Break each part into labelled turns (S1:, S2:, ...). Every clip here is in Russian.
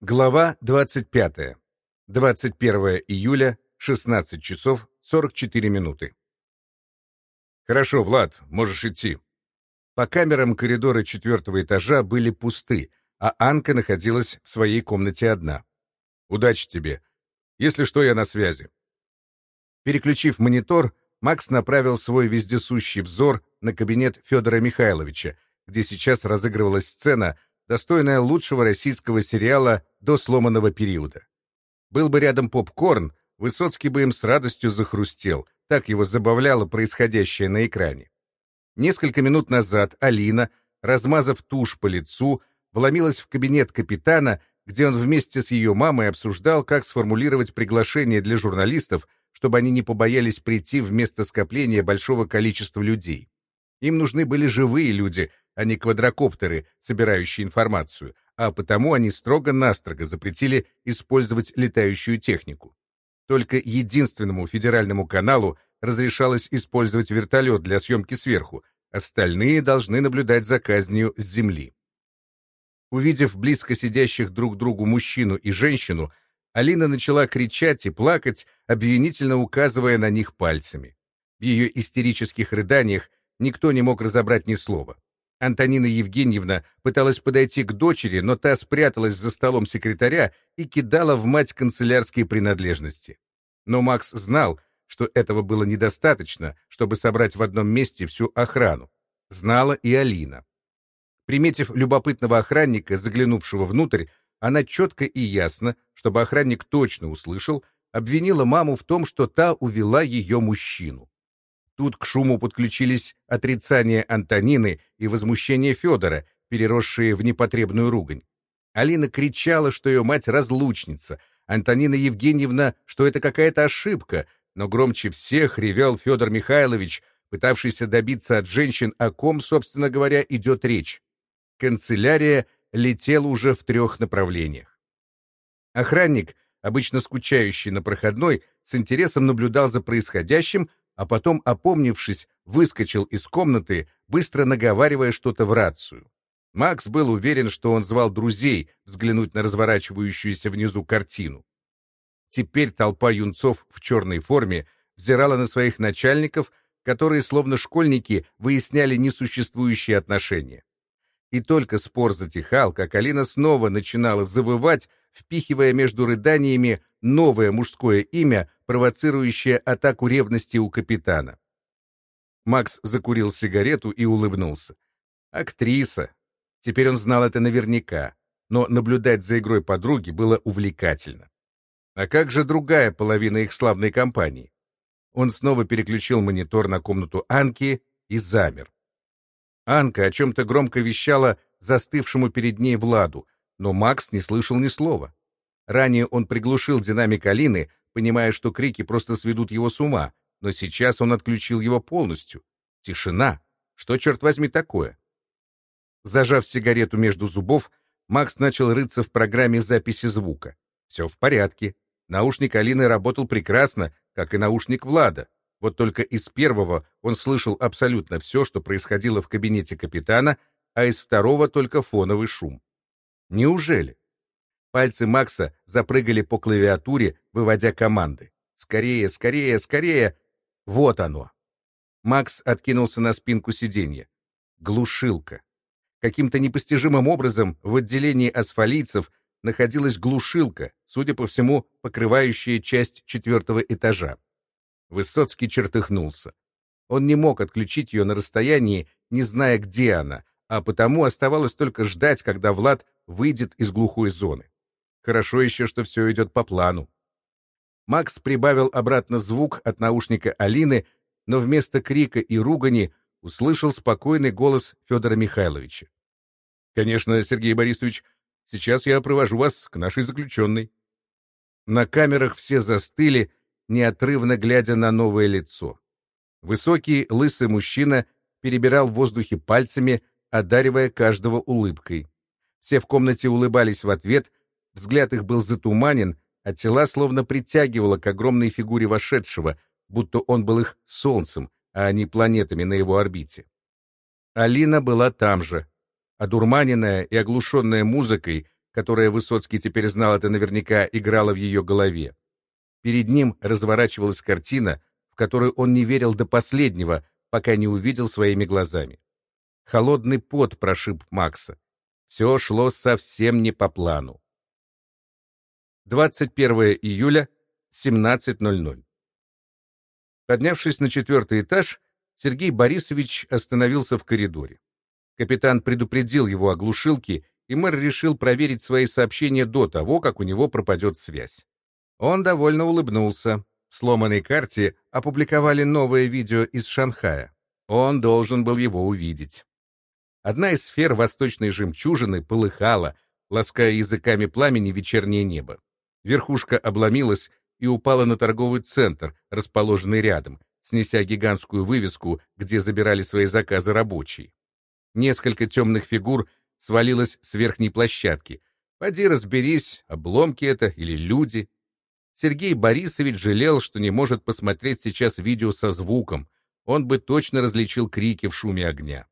S1: Глава 25. 21 июля, 16 часов 44 минуты. «Хорошо, Влад, можешь идти». По камерам коридоры четвертого этажа были пусты, а Анка находилась в своей комнате одна. «Удачи тебе. Если что, я на связи». Переключив монитор, Макс направил свой вездесущий взор на кабинет Федора Михайловича, где сейчас разыгрывалась сцена — достойная лучшего российского сериала до сломанного периода. Был бы рядом попкорн, Высоцкий бы им с радостью захрустел, так его забавляло происходящее на экране. Несколько минут назад Алина, размазав тушь по лицу, вломилась в кабинет капитана, где он вместе с ее мамой обсуждал, как сформулировать приглашение для журналистов, чтобы они не побоялись прийти в место скопления большого количества людей. Им нужны были живые люди, а не квадрокоптеры, собирающие информацию, а потому они строго-настрого запретили использовать летающую технику. Только единственному федеральному каналу разрешалось использовать вертолет для съемки сверху, остальные должны наблюдать за казнью с земли. Увидев близко сидящих друг другу мужчину и женщину, Алина начала кричать и плакать, обвинительно указывая на них пальцами. В ее истерических рыданиях никто не мог разобрать ни слова. Антонина Евгеньевна пыталась подойти к дочери, но та спряталась за столом секретаря и кидала в мать канцелярские принадлежности. Но Макс знал, что этого было недостаточно, чтобы собрать в одном месте всю охрану. Знала и Алина. Приметив любопытного охранника, заглянувшего внутрь, она четко и ясно, чтобы охранник точно услышал, обвинила маму в том, что та увела ее мужчину. Тут к шуму подключились отрицание Антонины и возмущение Федора, переросшие в непотребную ругань. Алина кричала, что ее мать разлучница, Антонина Евгеньевна, что это какая-то ошибка, но громче всех ревел Федор Михайлович, пытавшийся добиться от женщин, о ком, собственно говоря, идет речь. Канцелярия летела уже в трех направлениях. Охранник, обычно скучающий на проходной, с интересом наблюдал за происходящим, а потом, опомнившись, выскочил из комнаты, быстро наговаривая что-то в рацию. Макс был уверен, что он звал друзей взглянуть на разворачивающуюся внизу картину. Теперь толпа юнцов в черной форме взирала на своих начальников, которые, словно школьники, выясняли несуществующие отношения. И только спор затихал, как Алина снова начинала завывать, впихивая между рыданиями новое мужское имя, провоцирующее атаку ревности у капитана. Макс закурил сигарету и улыбнулся. Актриса. Теперь он знал это наверняка, но наблюдать за игрой подруги было увлекательно. А как же другая половина их славной компании? Он снова переключил монитор на комнату Анки и замер. Анка о чем-то громко вещала застывшему перед ней Владу, но Макс не слышал ни слова. Ранее он приглушил динамик Алины, понимая, что крики просто сведут его с ума, но сейчас он отключил его полностью. Тишина. Что, черт возьми, такое? Зажав сигарету между зубов, Макс начал рыться в программе записи звука. Все в порядке. Наушник Алины работал прекрасно, как и наушник Влада. Вот только из первого он слышал абсолютно все, что происходило в кабинете капитана, а из второго только фоновый шум. Неужели? Пальцы Макса запрыгали по клавиатуре, выводя команды. «Скорее, скорее, скорее!» Вот оно. Макс откинулся на спинку сиденья. Глушилка. Каким-то непостижимым образом в отделении асфалийцев находилась глушилка, судя по всему, покрывающая часть четвертого этажа. Высоцкий чертыхнулся. Он не мог отключить ее на расстоянии, не зная, где она, а потому оставалось только ждать, когда Влад выйдет из глухой зоны. Хорошо еще, что все идет по плану. Макс прибавил обратно звук от наушника Алины, но вместо крика и ругани услышал спокойный голос Федора Михайловича. «Конечно, Сергей Борисович, сейчас я провожу вас к нашей заключенной». На камерах все застыли, неотрывно глядя на новое лицо. Высокий, лысый мужчина перебирал в воздухе пальцами, одаривая каждого улыбкой. Все в комнате улыбались в ответ, Взгляд их был затуманен, а тела словно притягивало к огромной фигуре вошедшего, будто он был их солнцем, а не планетами на его орбите. Алина была там же. Одурманенная и оглушенная музыкой, которая Высоцкий теперь знал это наверняка, играла в ее голове. Перед ним разворачивалась картина, в которую он не верил до последнего, пока не увидел своими глазами. Холодный пот прошиб Макса. Все шло совсем не по плану. 21 июля, 17.00. Поднявшись на четвертый этаж, Сергей Борисович остановился в коридоре. Капитан предупредил его о глушилке, и мэр решил проверить свои сообщения до того, как у него пропадет связь. Он довольно улыбнулся. В сломанной карте опубликовали новое видео из Шанхая. Он должен был его увидеть. Одна из сфер восточной жемчужины полыхала, лаская языками пламени вечернее небо. Верхушка обломилась и упала на торговый центр, расположенный рядом, снеся гигантскую вывеску, где забирали свои заказы рабочие. Несколько темных фигур свалилось с верхней площадки. Поди разберись, обломки это или люди. Сергей Борисович жалел, что не может посмотреть сейчас видео со звуком. Он бы точно различил крики в шуме огня.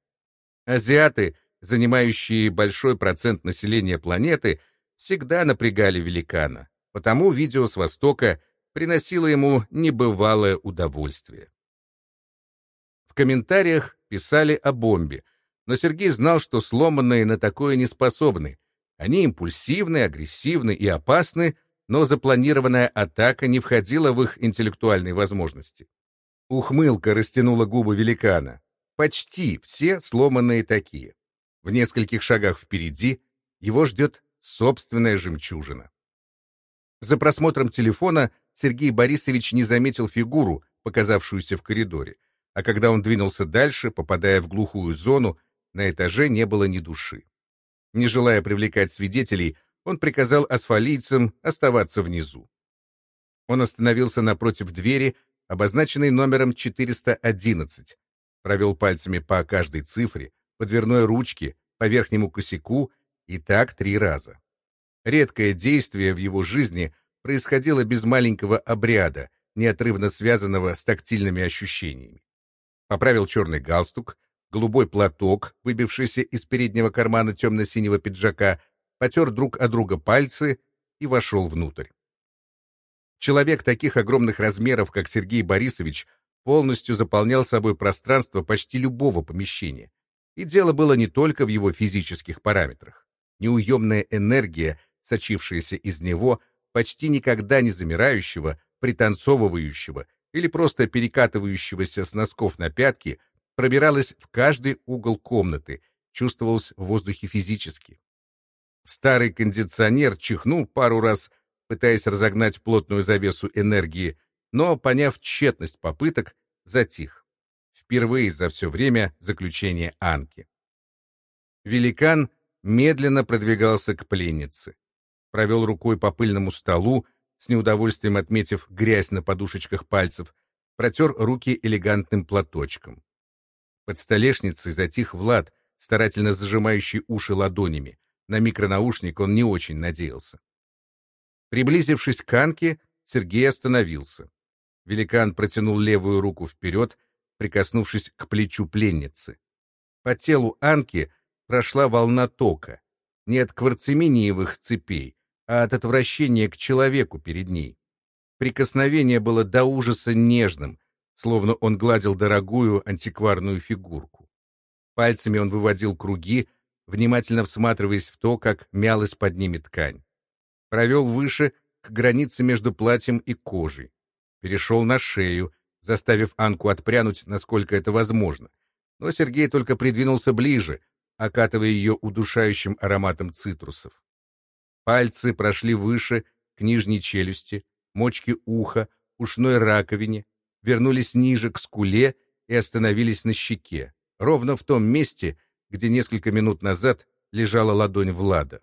S1: Азиаты, занимающие большой процент населения планеты, всегда напрягали великана, потому видео с Востока приносило ему небывалое удовольствие. В комментариях писали о бомбе, но Сергей знал, что сломанные на такое не способны. Они импульсивны, агрессивны и опасны, но запланированная атака не входила в их интеллектуальные возможности. Ухмылка растянула губы великана. Почти все сломанные такие. В нескольких шагах впереди его ждет собственная жемчужина. За просмотром телефона Сергей Борисович не заметил фигуру, показавшуюся в коридоре, а когда он двинулся дальше, попадая в глухую зону, на этаже не было ни души. Не желая привлекать свидетелей, он приказал асфалийцам оставаться внизу. Он остановился напротив двери, обозначенной номером 411, провел пальцами по каждой цифре, по дверной ручке, по верхнему косяку и так три раза. Редкое действие в его жизни происходило без маленького обряда, неотрывно связанного с тактильными ощущениями. Поправил черный галстук, голубой платок, выбившийся из переднего кармана темно-синего пиджака, потер друг о друга пальцы и вошел внутрь. Человек таких огромных размеров, как Сергей Борисович, полностью заполнял собой пространство почти любого помещения. И дело было не только в его физических параметрах. Неуемная энергия, сочившаяся из него, почти никогда не замирающего, пританцовывающего или просто перекатывающегося с носков на пятки, пробиралась в каждый угол комнаты, чувствовалась в воздухе физически. Старый кондиционер чихнул пару раз, пытаясь разогнать плотную завесу энергии, но, поняв тщетность попыток, затих. Впервые за все время заключения Анки. Великан медленно продвигался к пленнице. Провел рукой по пыльному столу, с неудовольствием отметив грязь на подушечках пальцев, протер руки элегантным платочком. Под столешницей затих Влад, старательно зажимающий уши ладонями. На микронаушник он не очень надеялся. Приблизившись к Анке, Сергей остановился. Великан протянул левую руку вперед, прикоснувшись к плечу пленницы. По телу Анки прошла волна тока, не от кварцеминиевых цепей, а от отвращения к человеку перед ней. Прикосновение было до ужаса нежным, словно он гладил дорогую антикварную фигурку. Пальцами он выводил круги, внимательно всматриваясь в то, как мялась под ними ткань. Провел выше, к границе между платьем и кожей перешел на шею, заставив Анку отпрянуть, насколько это возможно. Но Сергей только придвинулся ближе, окатывая ее удушающим ароматом цитрусов. Пальцы прошли выше, к нижней челюсти, мочке уха, ушной раковине, вернулись ниже, к скуле и остановились на щеке, ровно в том месте, где несколько минут назад лежала ладонь Влада.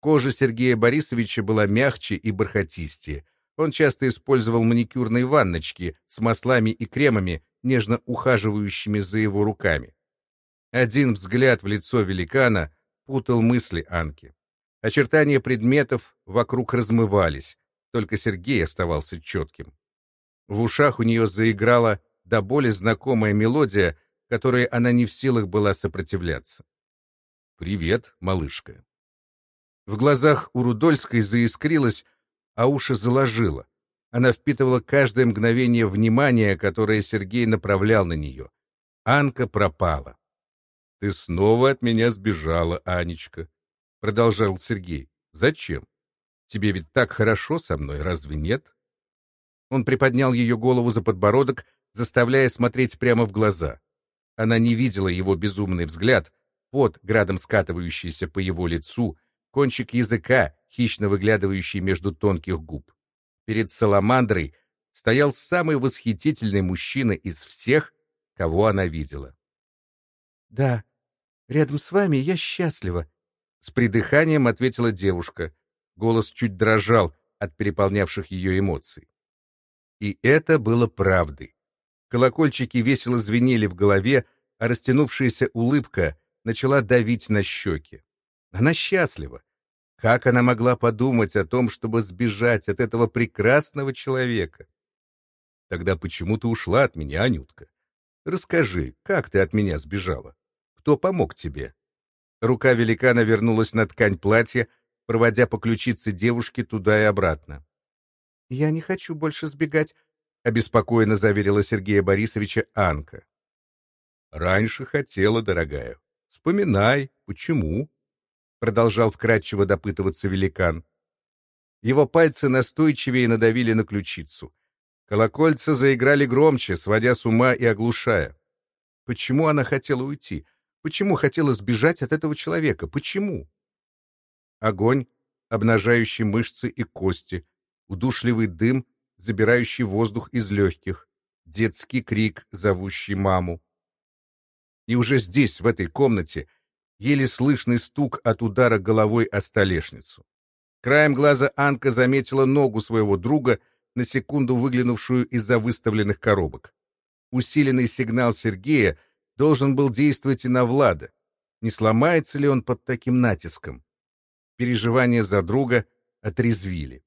S1: Кожа Сергея Борисовича была мягче и бархатистее, он часто использовал маникюрные ванночки с маслами и кремами, нежно ухаживающими за его руками. Один взгляд в лицо великана путал мысли Анки. Очертания предметов вокруг размывались, только Сергей оставался четким. В ушах у нее заиграла до боли знакомая мелодия, которой она не в силах была сопротивляться. «Привет, малышка». В глазах у Рудольской заискрилось, а уши заложило. Она впитывала каждое мгновение внимания, которое Сергей направлял на нее. Анка пропала. — Ты снова от меня сбежала, Анечка, — продолжал Сергей. — Зачем? Тебе ведь так хорошо со мной, разве нет? Он приподнял ее голову за подбородок, заставляя смотреть прямо в глаза. Она не видела его безумный взгляд, пот, градом скатывающийся по его лицу, кончик языка, хищно выглядывающий между тонких губ. Перед Саламандрой стоял самый восхитительный мужчина из всех, кого она видела.
S2: «Да, рядом с вами я счастлива», — с придыханием ответила девушка. Голос чуть дрожал от переполнявших ее эмоций.
S1: И это было правдой. Колокольчики весело звенели в голове, а растянувшаяся улыбка начала давить на щеки. Она счастлива. Как она могла подумать о том, чтобы сбежать от этого прекрасного человека? Тогда почему ты ушла от меня, Анютка? Расскажи, как ты от меня сбежала? Кто помог тебе? Рука великана вернулась на ткань платья, проводя по ключице девушки туда и обратно.
S2: «Я не хочу больше сбегать», —
S1: обеспокоенно заверила Сергея Борисовича Анка. «Раньше хотела, дорогая. Вспоминай, почему?» — продолжал вкратчиво допытываться великан. Его пальцы настойчивее надавили на ключицу. Колокольца заиграли громче, сводя с ума и оглушая. Почему она хотела уйти? Почему хотела сбежать от этого человека? Почему? Огонь, обнажающий мышцы и кости, удушливый дым, забирающий воздух из легких, детский крик, зовущий маму. И уже здесь, в этой комнате, еле слышный стук от удара головой о столешницу. Краем глаза Анка заметила ногу своего друга, на секунду выглянувшую из-за выставленных коробок. Усиленный сигнал Сергея должен был действовать и на Влада. Не сломается ли он под таким натиском? переживания за друга отрезвили.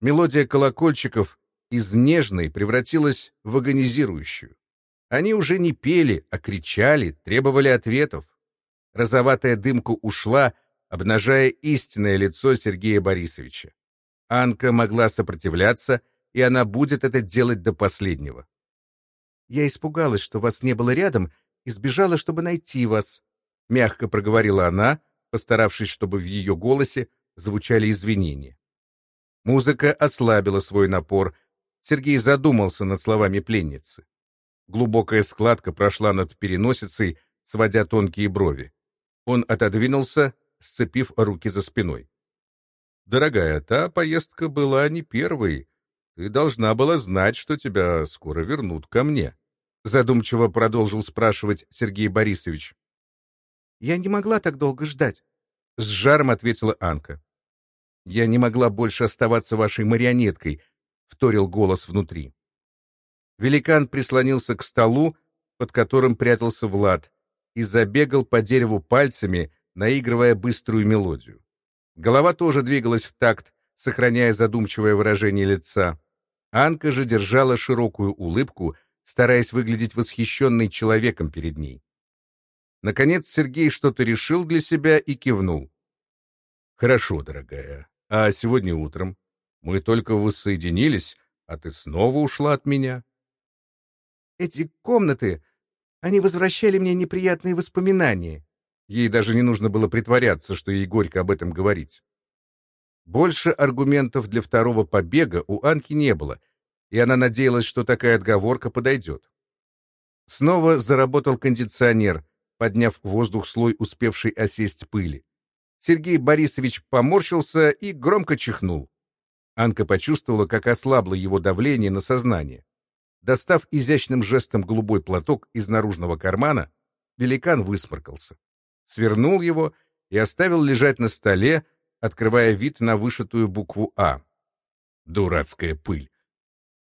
S1: Мелодия колокольчиков из нежной превратилась в агонизирующую. Они уже не пели, а кричали, требовали ответов. Розоватая дымка ушла, обнажая истинное лицо Сергея Борисовича. Анка могла сопротивляться, и она будет это делать до последнего.
S2: «Я испугалась, что вас не было рядом, и сбежала, чтобы найти вас», —
S1: мягко проговорила она, постаравшись, чтобы в ее голосе звучали извинения. Музыка ослабила свой напор. Сергей задумался над словами пленницы. Глубокая складка прошла над переносицей, сводя тонкие брови. Он отодвинулся, сцепив руки за спиной. «Дорогая, та поездка была не первой. Ты должна была знать, что тебя скоро вернут ко мне», — задумчиво продолжил спрашивать Сергей Борисович.
S2: Я не могла так долго ждать.
S1: С жаром ответила Анка. Я не могла больше оставаться вашей марионеткой, вторил голос внутри. Великан прислонился к столу, под которым прятался Влад, и забегал по дереву пальцами, наигрывая быструю мелодию. Голова тоже двигалась в такт, сохраняя задумчивое выражение лица. Анка же держала широкую улыбку, стараясь выглядеть восхищенной человеком перед ней. Наконец Сергей что-то решил для себя и кивнул. «Хорошо, дорогая. А сегодня утром мы только воссоединились, а ты снова ушла от меня».
S2: «Эти комнаты, они возвращали мне неприятные воспоминания».
S1: Ей даже не нужно было притворяться, что ей горько об этом говорить. Больше аргументов для второго побега у Анки не было, и она надеялась, что такая отговорка подойдет. Снова заработал кондиционер, подняв в воздух слой успевшей осесть пыли. Сергей Борисович поморщился и громко чихнул. Анка почувствовала, как ослабло его давление на сознание. Достав изящным жестом голубой платок из наружного кармана, великан высморкался. Свернул его и оставил лежать на столе, открывая вид на вышитую букву «А». Дурацкая пыль.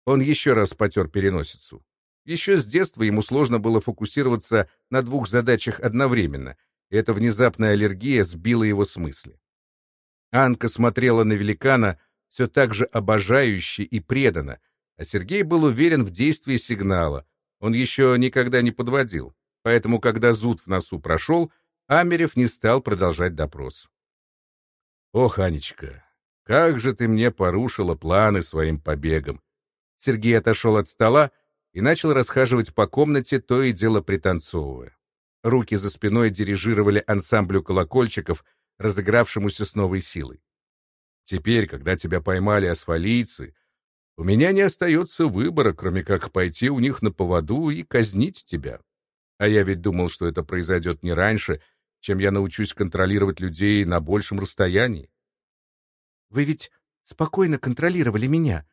S1: Он еще раз потер переносицу. Еще с детства ему сложно было фокусироваться на двух задачах одновременно, и эта внезапная аллергия сбила его с мысли. Анка смотрела на великана все так же обожающе и преданно, а Сергей был уверен в действии сигнала. Он еще никогда не подводил, поэтому, когда зуд в носу прошел, Амерев не стал продолжать допрос. Ох, Анечка, как же ты мне порушила планы своим побегом.
S2: Сергей отошел от стола и начал расхаживать по комнате, то и дело пританцовывая. Руки за спиной дирижировали ансамблю колокольчиков, разыгравшемуся с новой силой.
S1: Теперь, когда тебя поймали асфалийцы, у меня не остается выбора, кроме как пойти у них на поводу и казнить тебя. А я ведь думал, что это произойдет не раньше, чем я научусь контролировать людей на большем расстоянии.
S2: Вы ведь спокойно контролировали меня.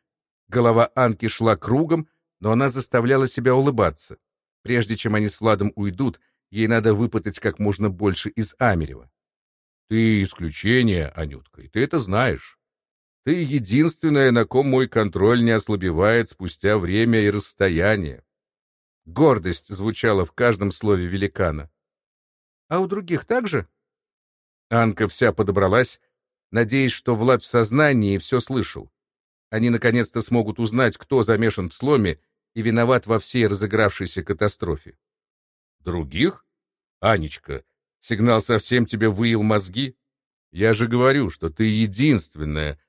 S2: Голова Анки шла кругом, но она заставляла себя улыбаться. Прежде чем они с Владом уйдут, ей надо выпытать как можно больше из Амерева.
S1: Ты исключение, Анютка, и ты это знаешь. Ты единственная, на ком мой контроль не ослабевает спустя время и расстояние.
S2: Гордость звучала в каждом слове великана. А у других также? Анка вся подобралась, надеясь, что Влад в сознании все слышал. Они наконец-то смогут узнать, кто замешан в сломе и виноват во всей разыгравшейся катастрофе.
S1: Других? Анечка, сигнал совсем тебе выил мозги? Я же говорю, что ты единственная,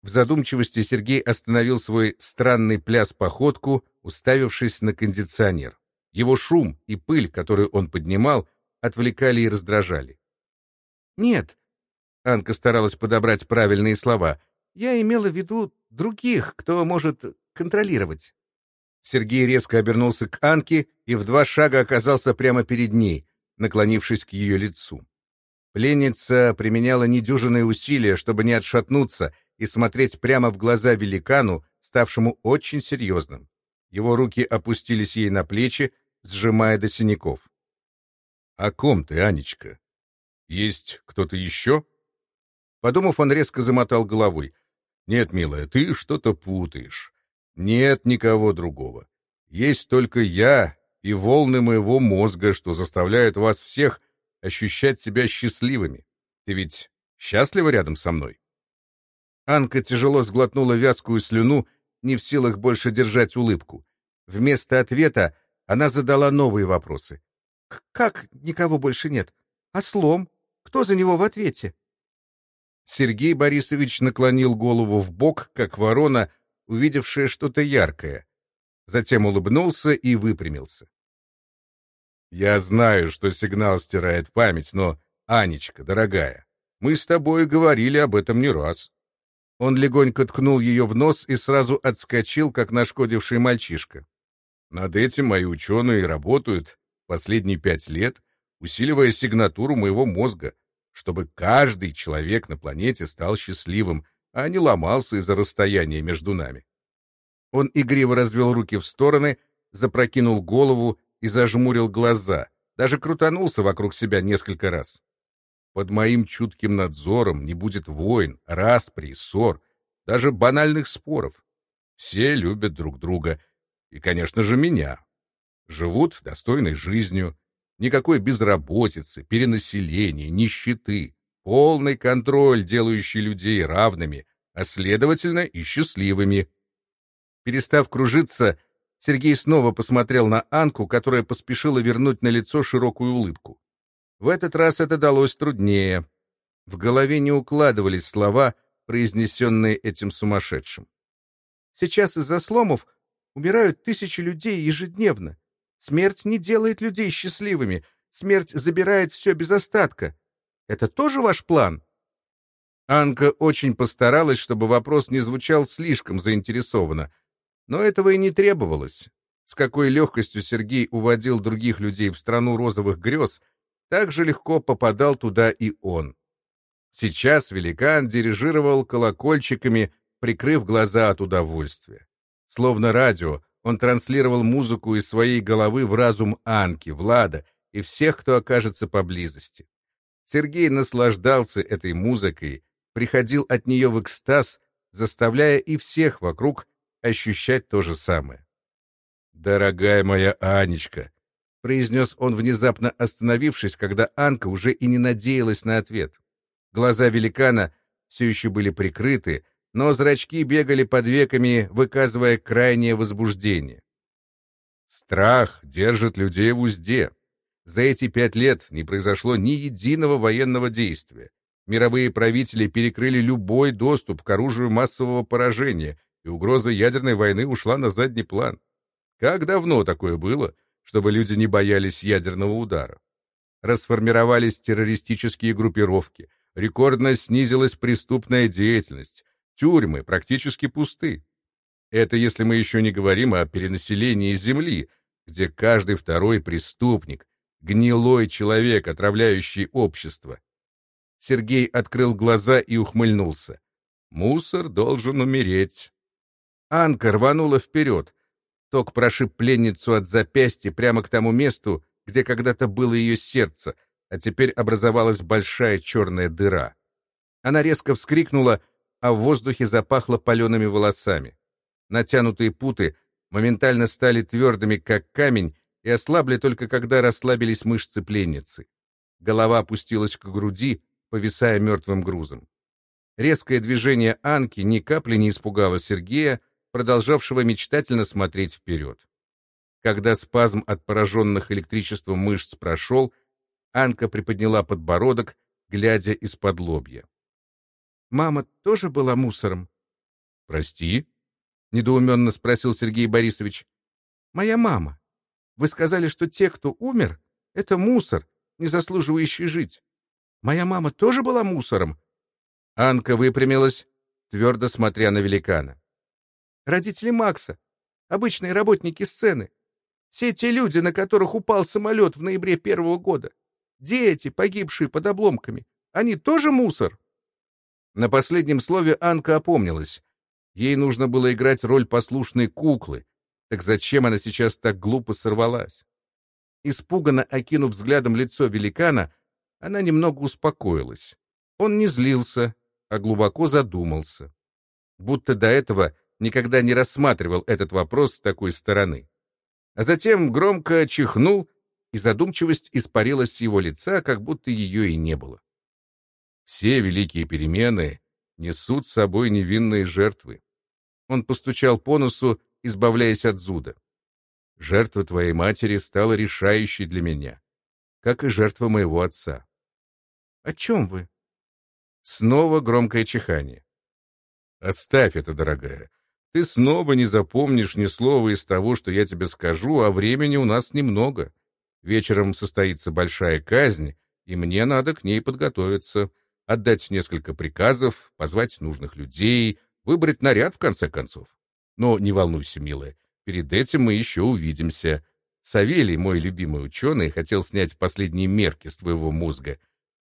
S2: в задумчивости Сергей остановил свой странный пляс-походку, уставившись на кондиционер. Его шум и пыль, которую он поднимал, отвлекали и раздражали. «Нет», — Анка старалась подобрать правильные слова, — «я имела в виду других, кто может контролировать». Сергей резко обернулся к Анке и в два шага оказался прямо перед ней, наклонившись к ее лицу. Пленница применяла недюжинные усилия, чтобы не отшатнуться — и смотреть прямо в глаза великану, ставшему очень серьезным. Его руки опустились ей на плечи, сжимая до синяков.
S1: — О ком ты, Анечка? Есть кто-то еще?
S2: Подумав, он резко замотал головой.
S1: — Нет, милая, ты что-то путаешь. Нет никого другого. Есть только я и волны моего мозга, что заставляют вас всех ощущать себя счастливыми. Ты ведь счастлива рядом со мной?
S2: Анка тяжело сглотнула вязкую слюну, не в силах больше держать улыбку. Вместо ответа она задала новые вопросы. «Как никого больше нет? А слом? Кто за него в ответе?» Сергей Борисович наклонил голову в бок, как ворона, увидевшая что-то яркое. Затем улыбнулся и выпрямился.
S1: «Я знаю, что сигнал стирает память, но, Анечка, дорогая, мы с тобой говорили об этом не раз.
S2: Он легонько ткнул ее в нос и сразу отскочил, как нашкодивший мальчишка.
S1: Над этим мои ученые работают последние пять лет, усиливая сигнатуру моего мозга, чтобы каждый человек на планете стал счастливым, а не ломался из-за расстояния между нами.
S2: Он игриво развел руки в стороны, запрокинул голову и зажмурил глаза, даже крутанулся вокруг себя несколько раз.
S1: Под моим чутким надзором не будет войн, распри, ссор, даже банальных споров. Все любят друг друга. И, конечно же, меня. Живут достойной жизнью. Никакой безработицы, перенаселения, нищеты. Полный контроль, делающий людей равными, а, следовательно, и счастливыми.
S2: Перестав кружиться, Сергей снова посмотрел на Анку, которая поспешила вернуть на лицо широкую улыбку. В этот раз это далось труднее. В голове не укладывались слова, произнесенные этим сумасшедшим. Сейчас из-за сломов умирают тысячи людей ежедневно. Смерть не делает людей счастливыми. Смерть забирает все без остатка. Это тоже ваш план? Анка очень постаралась, чтобы вопрос не звучал слишком заинтересованно. Но этого и не требовалось. С какой легкостью Сергей уводил других людей в страну розовых грез — так же легко попадал туда и он. Сейчас великан дирижировал колокольчиками, прикрыв глаза от удовольствия. Словно радио, он транслировал музыку из своей головы в разум Анки, Влада и всех, кто окажется поблизости. Сергей наслаждался этой музыкой, приходил от нее в экстаз, заставляя и всех вокруг ощущать то же самое.
S1: «Дорогая моя Анечка,
S2: произнес он, внезапно остановившись, когда Анка уже и не надеялась на ответ. Глаза великана все еще были прикрыты, но зрачки бегали под веками, выказывая крайнее возбуждение.
S1: Страх держит людей в узде. За эти пять лет не произошло ни единого военного действия. Мировые правители перекрыли любой доступ к оружию массового поражения, и угроза ядерной войны ушла на задний план. Как давно такое было, чтобы люди не боялись ядерного удара? Расформировались террористические группировки, рекордно снизилась преступная деятельность, тюрьмы практически пусты. Это если мы еще не говорим о перенаселении Земли, где каждый второй преступник, гнилой человек, отравляющий общество. Сергей открыл глаза и ухмыльнулся. Мусор должен умереть. Анка рванула вперед. Ток прошиб пленницу от запястья прямо к тому месту, где когда-то было ее сердце, а теперь образовалась большая черная дыра. Она резко вскрикнула, а в воздухе запахло палеными волосами. Натянутые путы моментально стали твердыми, как камень, и ослабли только когда расслабились мышцы пленницы. Голова опустилась к груди, повисая мертвым грузом. Резкое движение Анки ни капли не испугало Сергея, продолжавшего мечтательно смотреть вперед. Когда спазм от пораженных электричеством мышц прошел, Анка приподняла подбородок, глядя из-под лобья. «Мама тоже была мусором?» «Прости?» — недоуменно спросил Сергей Борисович. «Моя мама. Вы сказали, что те, кто умер, — это мусор, не заслуживающий жить. Моя мама тоже была мусором?» Анка выпрямилась, твердо смотря на великана. «Родители Макса, обычные работники сцены, все те люди, на которых упал самолет в ноябре первого года, дети, погибшие под обломками, они тоже мусор?» На последнем слове Анка опомнилась. Ей нужно было играть роль послушной куклы, так зачем она сейчас так глупо сорвалась? Испуганно окинув взглядом лицо великана, она немного успокоилась. Он не злился, а глубоко задумался. Будто до этого никогда не рассматривал этот вопрос с такой стороны. А затем громко чихнул, и задумчивость испарилась с его лица, как будто ее и не было. Все великие перемены несут с собой невинные жертвы. Он постучал по носу избавляясь от зуда. Жертва твоей матери стала решающей для меня, как и жертва моего отца. — О чем вы? Снова громкое чихание. — Оставь это, дорогая. Ты снова не запомнишь ни слова из того, что я тебе скажу, а времени у нас немного. Вечером состоится большая казнь, и мне надо к ней подготовиться, отдать несколько приказов, позвать нужных людей, выбрать наряд, в конце концов. Но не волнуйся, милая, перед этим мы еще увидимся. Савелий, мой любимый ученый, хотел снять последние мерки с твоего мозга.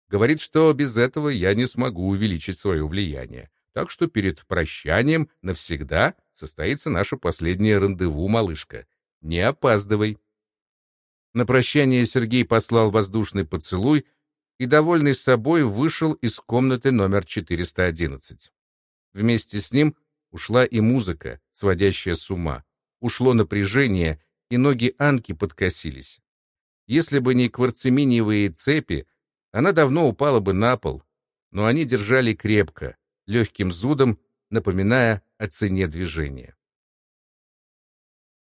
S1: Говорит, что без этого я не смогу увеличить свое влияние. Так что перед прощанием навсегда состоится наше последнее рандеву, малышка. Не опаздывай. На прощание Сергей послал воздушный поцелуй и, довольный собой, вышел из комнаты номер 411. Вместе с ним Ушла и музыка, сводящая с ума. Ушло напряжение, и ноги Анки подкосились. Если бы не кварцеминиевые цепи, она давно упала бы на пол, но они держали крепко, легким зудом, напоминая о цене движения.